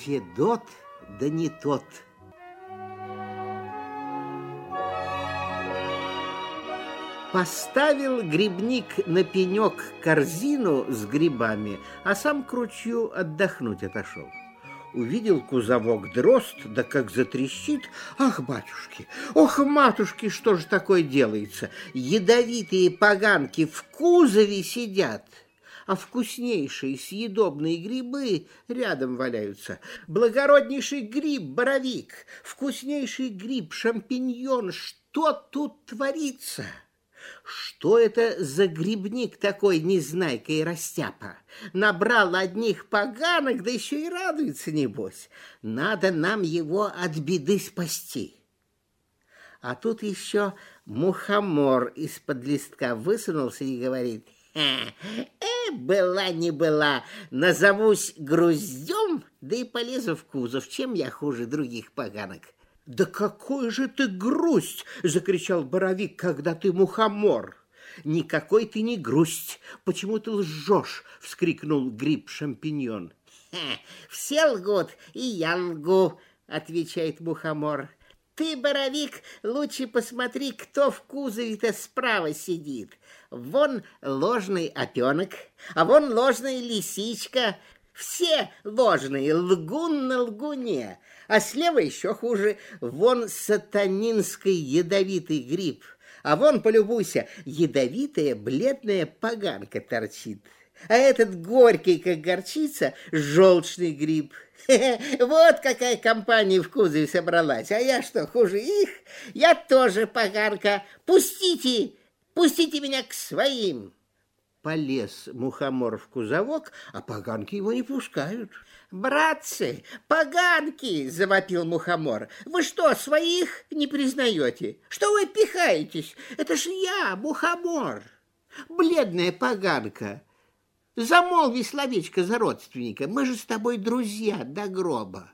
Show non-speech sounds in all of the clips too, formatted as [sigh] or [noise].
Федот, да не тот. Поставил грибник на пенек корзину с грибами, а сам к ручью отдохнуть отошел. Увидел кузовок дрозд, да как затрещит. Ах, батюшки, ох, матушки, что же такое делается? Ядовитые поганки в кузове сидят а вкуснейшие съедобные грибы рядом валяются. Благороднейший гриб – боровик, вкуснейший гриб – шампиньон. Что тут творится? Что это за грибник такой, незнайка и растяпа? Набрал одних поганок, да еще и радуется, небось. Надо нам его от беды спасти. А тут еще мухомор из-под листка высунулся и говорит, «Э, была не была, назовусь груздем, да и полезу в кузов, чем я хуже других поганок». «Да какой же ты грусть!» — закричал Боровик, когда ты мухомор. «Никакой ты не грусть! Почему ты лжешь?» — вскрикнул гриб-шампиньон. «Все лгут, и я лгу», — отвечает мухомор. «Ты, Боровик, лучше посмотри, кто в кузове-то справа сидит. Вон ложный опенок, а вон ложная лисичка, все ложные, лгун на лгуне. А слева еще хуже, вон сатанинский ядовитый гриб. А вон, полюбуйся, ядовитая бледная поганка торчит. А этот горький, как горчица, желчный гриб. Вот какая компания в кузове собралась. А я что, хуже их? Я тоже поганка. Пустите, пустите меня к своим полез мухомор в кузовок, а поганки его не пускают. «Братцы, поганки!» — завопил мухомор. «Вы что, своих не признаете? Что вы пихаетесь? Это ж я, мухомор!» «Бледная поганка! Замолви словечко за родственника, мы же с тобой друзья до гроба!»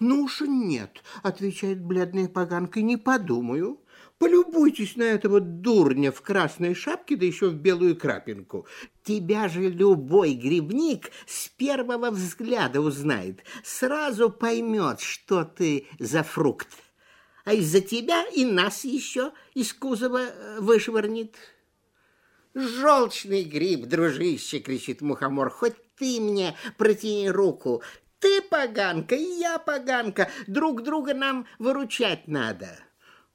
«Ну уж нет», — отвечает бледная поганка, — «не подумаю». Полюбуйтесь на этого дурня в красной шапке, да еще в белую крапинку. Тебя же любой грибник с первого взгляда узнает, сразу поймет, что ты за фрукт. А из-за тебя и нас еще из кузова э, вышвырнет. «Желчный гриб, дружище!» — кричит мухомор. «Хоть ты мне протяни руку. Ты поганка, и я поганка. Друг друга нам выручать надо».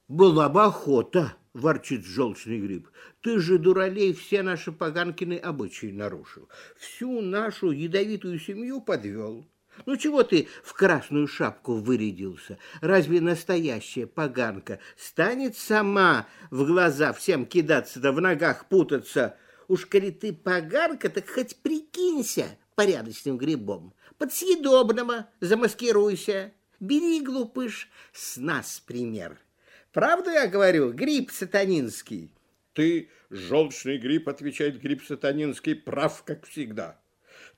Была бы охота, ворчит желчный гриб. Ты же, дуралей, все наши поганкины обычаи нарушил. Всю нашу ядовитую семью подвел. Ну чего ты в красную шапку вырядился? Разве настоящая поганка станет сама в глаза всем кидаться да в ногах путаться? Уж коли ты поганка, так хоть прикинься порядочным грибом. Под съедобного замаскируйся. Бери, глупыш, с нас пример. Правду я говорю, гриб сатанинский? Ты, желчный гриб, отвечает гриб сатанинский, прав, как всегда.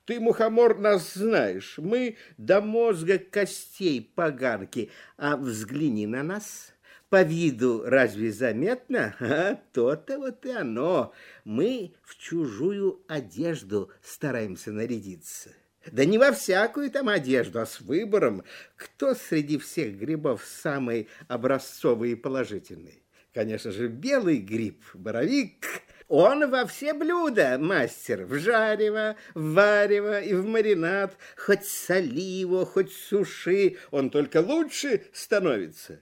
Ты, мухомор, нас знаешь. Мы до мозга костей поганки. А взгляни на нас. По виду разве заметно? [laughs] А то-то вот и оно. Мы в чужую одежду стараемся нарядиться. Да не во всякую там одежду, а с выбором, кто среди всех грибов самый образцовый и положительный. Конечно же, белый гриб, боровик, он во все блюда мастер, в жарево, в варево и в маринад, хоть соли его, хоть суши, он только лучше становится.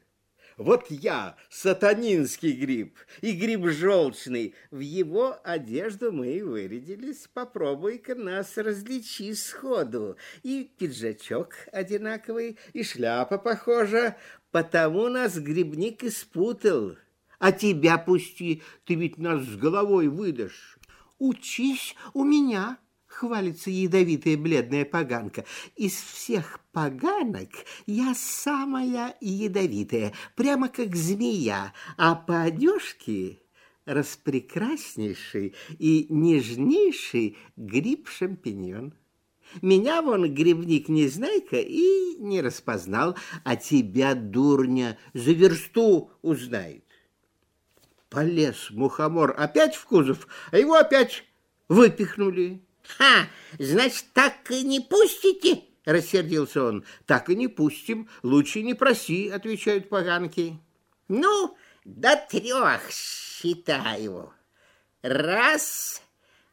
Вот я, сатанинский гриб, и гриб желчный. В его одежду мы и вырядились. Попробуй-ка нас различи сходу. И пиджачок одинаковый, и шляпа похожа. Потому нас грибник испутал. А тебя пусти, ты ведь нас с головой выдашь. Учись у меня хвалится ядовитая бледная поганка. Из всех поганок я самая ядовитая, прямо как змея, а по одежке распрекраснейший и нежнейший гриб-шампиньон. Меня вон грибник Незнайка и не распознал, а тебя, дурня, за версту узнает. Полез мухомор опять в кузов, а его опять выпихнули. Ха, значит, так и не пустите? рассердился он. Так и не пустим, лучше не проси, отвечают поганки. Ну, до трех считаю. Раз,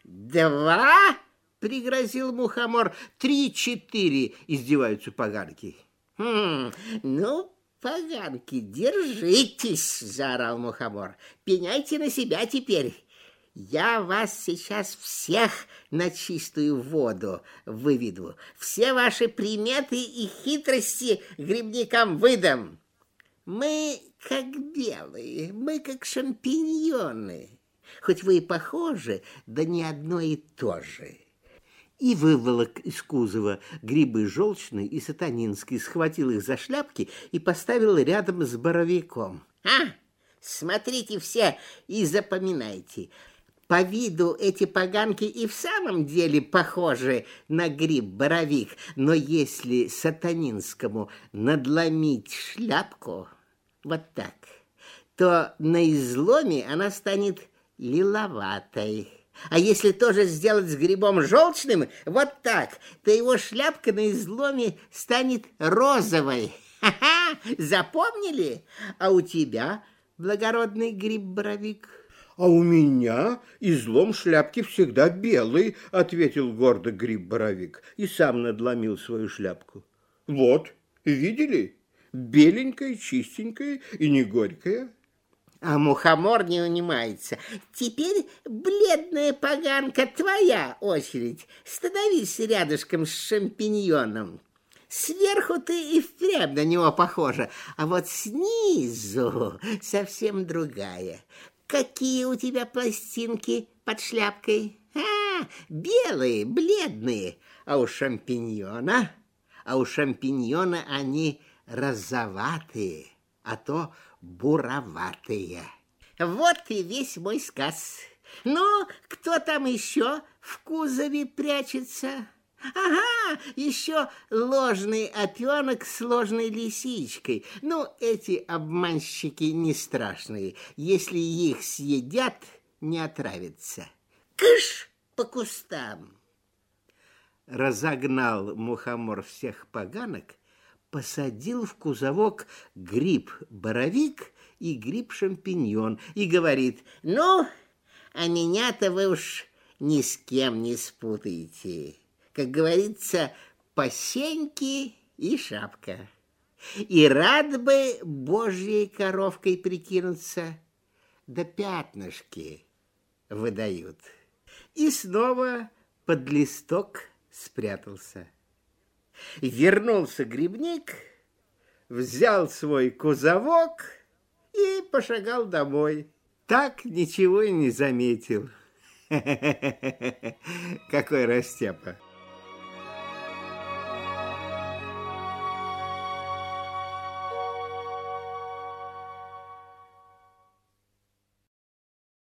два, пригрозил мухомор. Три-четыре, издеваются поганки. Хм, ну, поганки, держитесь, заорал мухомор. Пеняйте на себя теперь. Я вас сейчас всех на чистую воду выведу. Все ваши приметы и хитрости грибникам выдам. Мы как белые, мы как шампиньоны. Хоть вы и похожи, да не одно и то же. И выволок из кузова грибы желчный и сатанинский, схватил их за шляпки и поставил рядом с боровиком. А, смотрите все и запоминайте – по виду эти поганки и в самом деле похожи на гриб-боровик, но если сатанинскому надломить шляпку, вот так, то на изломе она станет лиловатой. А если тоже сделать с грибом желчным, вот так, то его шляпка на изломе станет розовой. Ха-ха! Запомнили? А у тебя, благородный гриб-боровик, «А у меня излом шляпки всегда белый», — ответил гордо гриб-боровик и сам надломил свою шляпку. «Вот, видели? Беленькая, чистенькая и не горькая». А мухомор не унимается. Теперь, бледная поганка, твоя очередь. Становись рядышком с шампиньоном. Сверху ты и впрямь на него похожа, а вот снизу совсем другая. Какие у тебя пластинки под шляпкой? А, белые, бледные. А у шампиньона, а у шампиньона они розоватые, а то буроватые. Вот и весь мой сказ. Ну, кто там еще в кузове прячется? Ага, еще ложный опенок с ложной лисичкой. Ну, эти обманщики не страшные. Если их съедят, не отравятся. Кыш по кустам. Разогнал мухомор всех поганок, посадил в кузовок гриб-боровик и гриб-шампиньон и говорит, ну, а меня-то вы уж ни с кем не спутаете как говорится, посеньки и шапка. И рад бы божьей коровкой прикинуться, да пятнышки выдают. И снова под листок спрятался. Вернулся грибник, взял свой кузовок и пошагал домой. Так ничего и не заметил. [laughs] Какой растяпа.